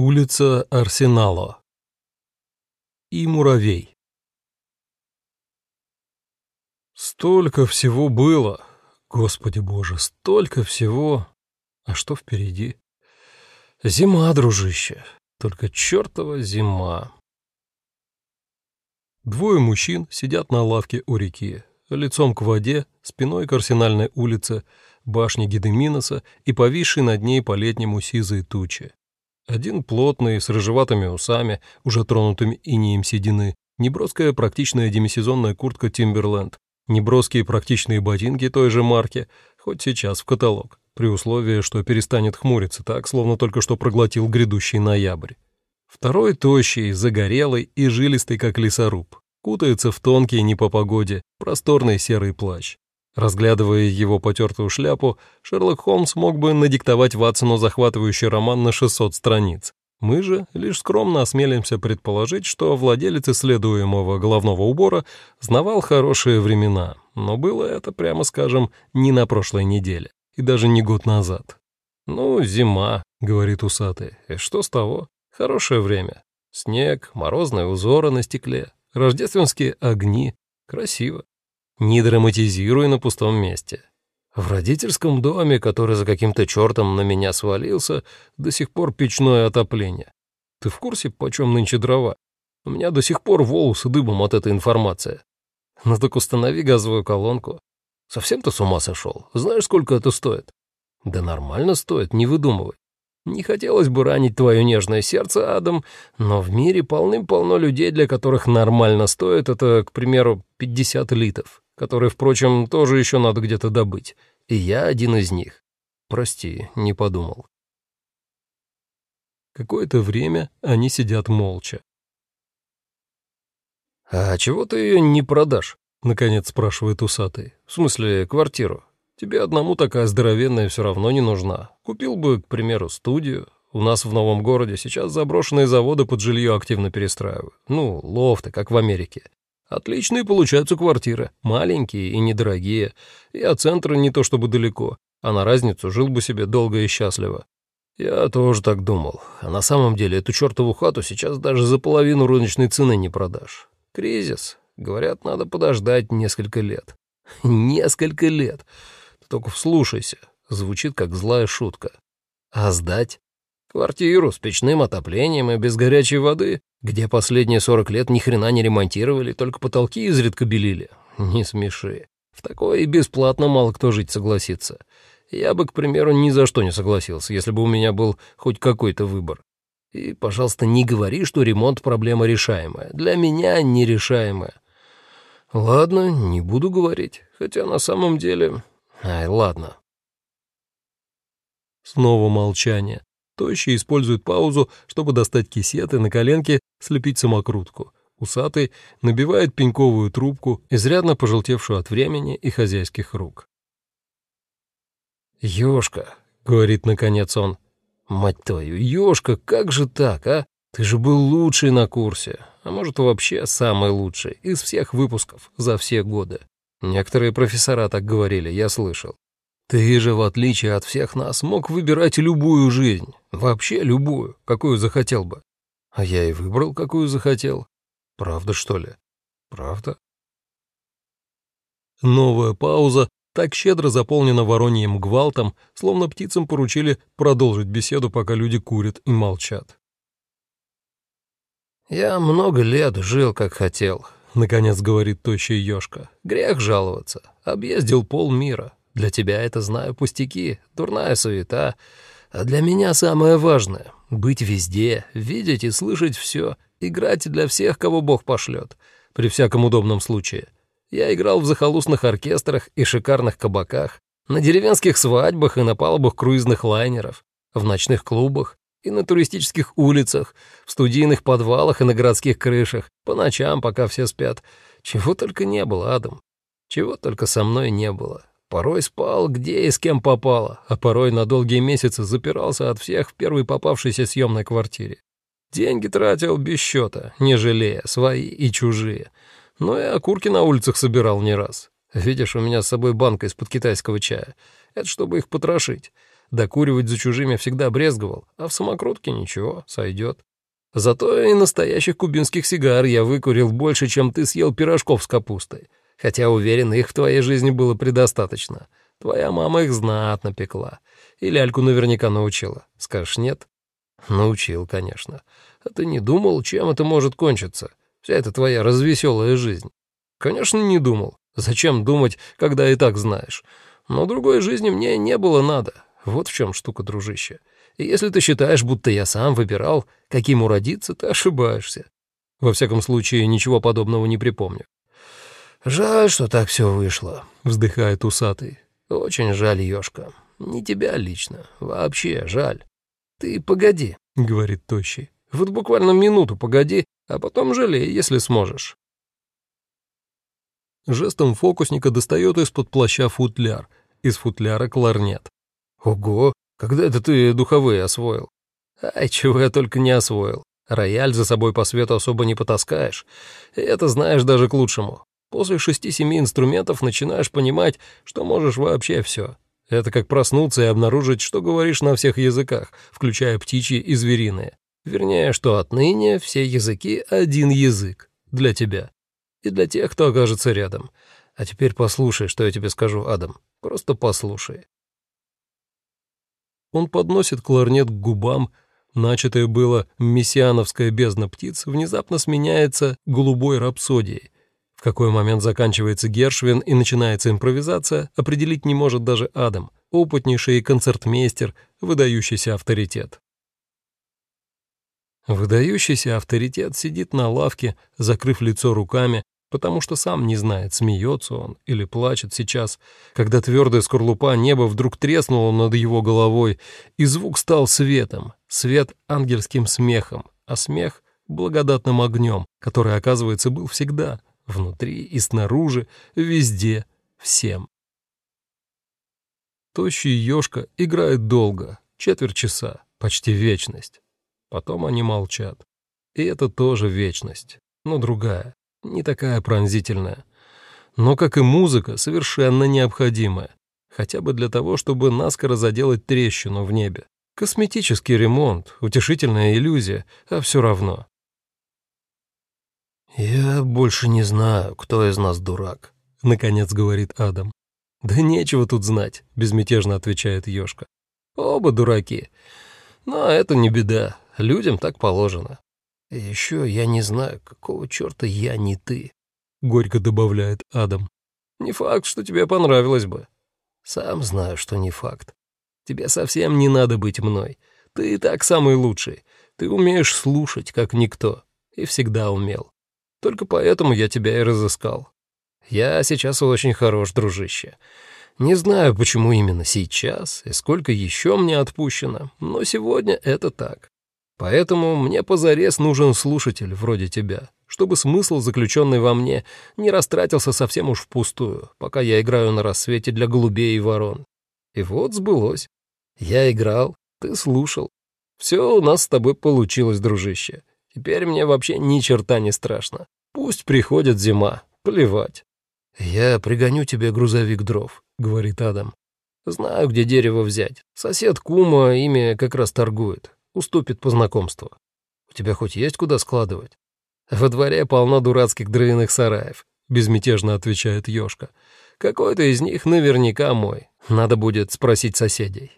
Улица Арсенало. И муравей. Столько всего было. Господи боже, столько всего. А что впереди? Зима, дружище. Только чертова зима. Двое мужчин сидят на лавке у реки, лицом к воде, спиной к Арсенальной улице, башне Гедеминоса и повисшей над ней по-летнему сизые тучи. Один плотный, с рыжеватыми усами, уже тронутыми инеем седины, неброская практичная демисезонная куртка Timberland, неброские практичные ботинки той же марки, хоть сейчас в каталог, при условии, что перестанет хмуриться так, словно только что проглотил грядущий ноябрь. Второй тощий, загорелый и жилистый, как лесоруб, кутается в тонкий не по погоде, просторный серый плащ. Разглядывая его потертую шляпу, Шерлок Холмс мог бы надиктовать Ватсону захватывающий роман на 600 страниц. Мы же лишь скромно осмелимся предположить, что владелец исследуемого головного убора знавал хорошие времена, но было это, прямо скажем, не на прошлой неделе и даже не год назад. «Ну, зима», — говорит усатый, — «и что с того? Хорошее время. Снег, морозные узоры на стекле, рождественские огни. Красиво не драматизируя на пустом месте. В родительском доме, который за каким-то чертом на меня свалился, до сих пор печное отопление. Ты в курсе, почем нынче дрова? У меня до сих пор волосы дыбом от этой информации. Ну так установи газовую колонку. Совсем ты с ума сошел? Знаешь, сколько это стоит? Да нормально стоит, не выдумывай. Не хотелось бы ранить твое нежное сердце, Адам, но в мире полным-полно людей, для которых нормально стоит это, к примеру, 50 литов который, впрочем, тоже еще надо где-то добыть. И я один из них. Прости, не подумал. Какое-то время они сидят молча. «А чего ты ее не продашь?» — наконец спрашивает усатый. «В смысле, квартиру? Тебе одному такая здоровенная все равно не нужна. Купил бы, к примеру, студию. У нас в новом городе сейчас заброшенные заводы под жилье активно перестраивают. Ну, лофты, как в Америке. Отличные получаются квартиры, маленькие и недорогие, и от центра не то чтобы далеко, а на разницу жил бы себе долго и счастливо. Я тоже так думал, а на самом деле эту чертову хату сейчас даже за половину рыночной цены не продашь. Кризис. Говорят, надо подождать несколько лет. Несколько лет. Ты только вслушайся. Звучит как злая шутка. А сдать? Квартиру с печным отоплением и без горячей воды, где последние сорок лет ни хрена не ремонтировали, только потолки изредка белили. Не смеши. В такое и бесплатно мало кто жить согласится. Я бы, к примеру, ни за что не согласился, если бы у меня был хоть какой-то выбор. И, пожалуйста, не говори, что ремонт — проблема решаемая. Для меня нерешаемая. Ладно, не буду говорить, хотя на самом деле... Ай, ладно. Снова молчание. Тощий использует паузу, чтобы достать кисет и на коленке слепить самокрутку. Усатый набивает пеньковую трубку, изрядно пожелтевшую от времени и хозяйских рук. «Ёшка», — говорит наконец он, — «мать твою, Ёшка, как же так, а? Ты же был лучший на курсе, а может, вообще самый лучший из всех выпусков за все годы. Некоторые профессора так говорили, я слышал. Ты же, в отличие от всех нас, мог выбирать любую жизнь, вообще любую, какую захотел бы. А я и выбрал, какую захотел. Правда, что ли? Правда? Новая пауза так щедро заполнена вороньим гвалтом, словно птицам поручили продолжить беседу, пока люди курят и молчат. «Я много лет жил, как хотел», — наконец говорит тощий ёшка. «Грех жаловаться. Объездил полмира. Для тебя это, знаю, пустяки, дурная суета. А для меня самое важное — быть везде, видеть и слышать все, играть для всех, кого Бог пошлет, при всяком удобном случае. Я играл в захолустных оркестрах и шикарных кабаках, на деревенских свадьбах и на палубах круизных лайнеров, в ночных клубах и на туристических улицах, в студийных подвалах и на городских крышах, по ночам, пока все спят. Чего только не было, Адам. Чего только со мной не было. Порой спал где и с кем попало, а порой на долгие месяцы запирался от всех в первой попавшейся съемной квартире. Деньги тратил без счета, не жалея, свои и чужие. Но и окурки на улицах собирал не раз. Видишь, у меня с собой банка из-под китайского чая. Это чтобы их потрошить. Докуривать за чужими всегда брезговал, а в самокрутке ничего, сойдет. Зато и настоящих кубинских сигар я выкурил больше, чем ты съел пирожков с капустой. Хотя, уверен, их в твоей жизни было предостаточно. Твоя мама их знатно пекла. И ляльку наверняка научила. Скажешь, нет? Научил, конечно. А ты не думал, чем это может кончиться? Вся эта твоя развеселая жизнь. Конечно, не думал. Зачем думать, когда и так знаешь? Но другой жизни мне не было надо. Вот в чем штука, дружище. И если ты считаешь, будто я сам выбирал, каким уродиться, ты ошибаешься. Во всяком случае, ничего подобного не припомню. «Жаль, что так все вышло», — вздыхает усатый. «Очень жаль, Ёшка. Не тебя лично. Вообще жаль. Ты погоди», — говорит Тощий. «Вот буквально минуту погоди, а потом жалей, если сможешь». Жестом фокусника достает из-под плаща футляр, из футляра кларнет. «Ого, когда это ты духовые освоил?» «Ай, чего я только не освоил. Рояль за собой по свету особо не потаскаешь. И это знаешь даже к лучшему. После шести-семи инструментов начинаешь понимать, что можешь вообще все. Это как проснуться и обнаружить, что говоришь на всех языках, включая птичьи и звериные. Вернее, что отныне все языки — один язык. Для тебя. И для тех, кто окажется рядом. А теперь послушай, что я тебе скажу, Адам. Просто послушай. Он подносит кларнет к губам, начатое было мессиановская бездна птиц, внезапно сменяется голубой рапсодией. В какой момент заканчивается Гершвин и начинается импровизация, определить не может даже Адам, опытнейший концертмейстер, выдающийся авторитет. Выдающийся авторитет сидит на лавке, закрыв лицо руками, потому что сам не знает, смеется он или плачет сейчас, когда твердая скорлупа неба вдруг треснула над его головой, и звук стал светом, свет ангельским смехом, а смех — благодатным огнем, который, оказывается, был всегда, внутри и снаружи, везде, всем. Тощий ёшка играет долго, четверть часа, почти вечность. Потом они молчат. И это тоже вечность, но другая не такая пронзительная, но, как и музыка, совершенно необходимая, хотя бы для того, чтобы наскоро заделать трещину в небе. Косметический ремонт, утешительная иллюзия, а все равно. «Я больше не знаю, кто из нас дурак», — наконец говорит Адам. «Да нечего тут знать», — безмятежно отвечает Ёшка. «Оба дураки. Но это не беда, людям так положено. Еще я не знаю, какого черта я не ты, — горько добавляет Адам. Не факт, что тебе понравилось бы. Сам знаю, что не факт. Тебе совсем не надо быть мной. Ты и так самый лучший. Ты умеешь слушать, как никто. И всегда умел. Только поэтому я тебя и разыскал. Я сейчас очень хорош, дружище. Не знаю, почему именно сейчас и сколько еще мне отпущено, но сегодня это так. Поэтому мне позарез нужен слушатель вроде тебя, чтобы смысл, заключенный во мне, не растратился совсем уж впустую, пока я играю на рассвете для голубей и ворон. И вот сбылось. Я играл, ты слушал. Все у нас с тобой получилось, дружище. Теперь мне вообще ни черта не страшно. Пусть приходит зима, плевать. «Я пригоню тебе грузовик дров», — говорит Адам. «Знаю, где дерево взять. Сосед Кума ими как раз торгует уступит по знакомству. У тебя хоть есть куда складывать? Во дворе полно дурацких дровяных сараев, безмятежно отвечает Ёшка. Какой-то из них наверняка мой. Надо будет спросить соседей.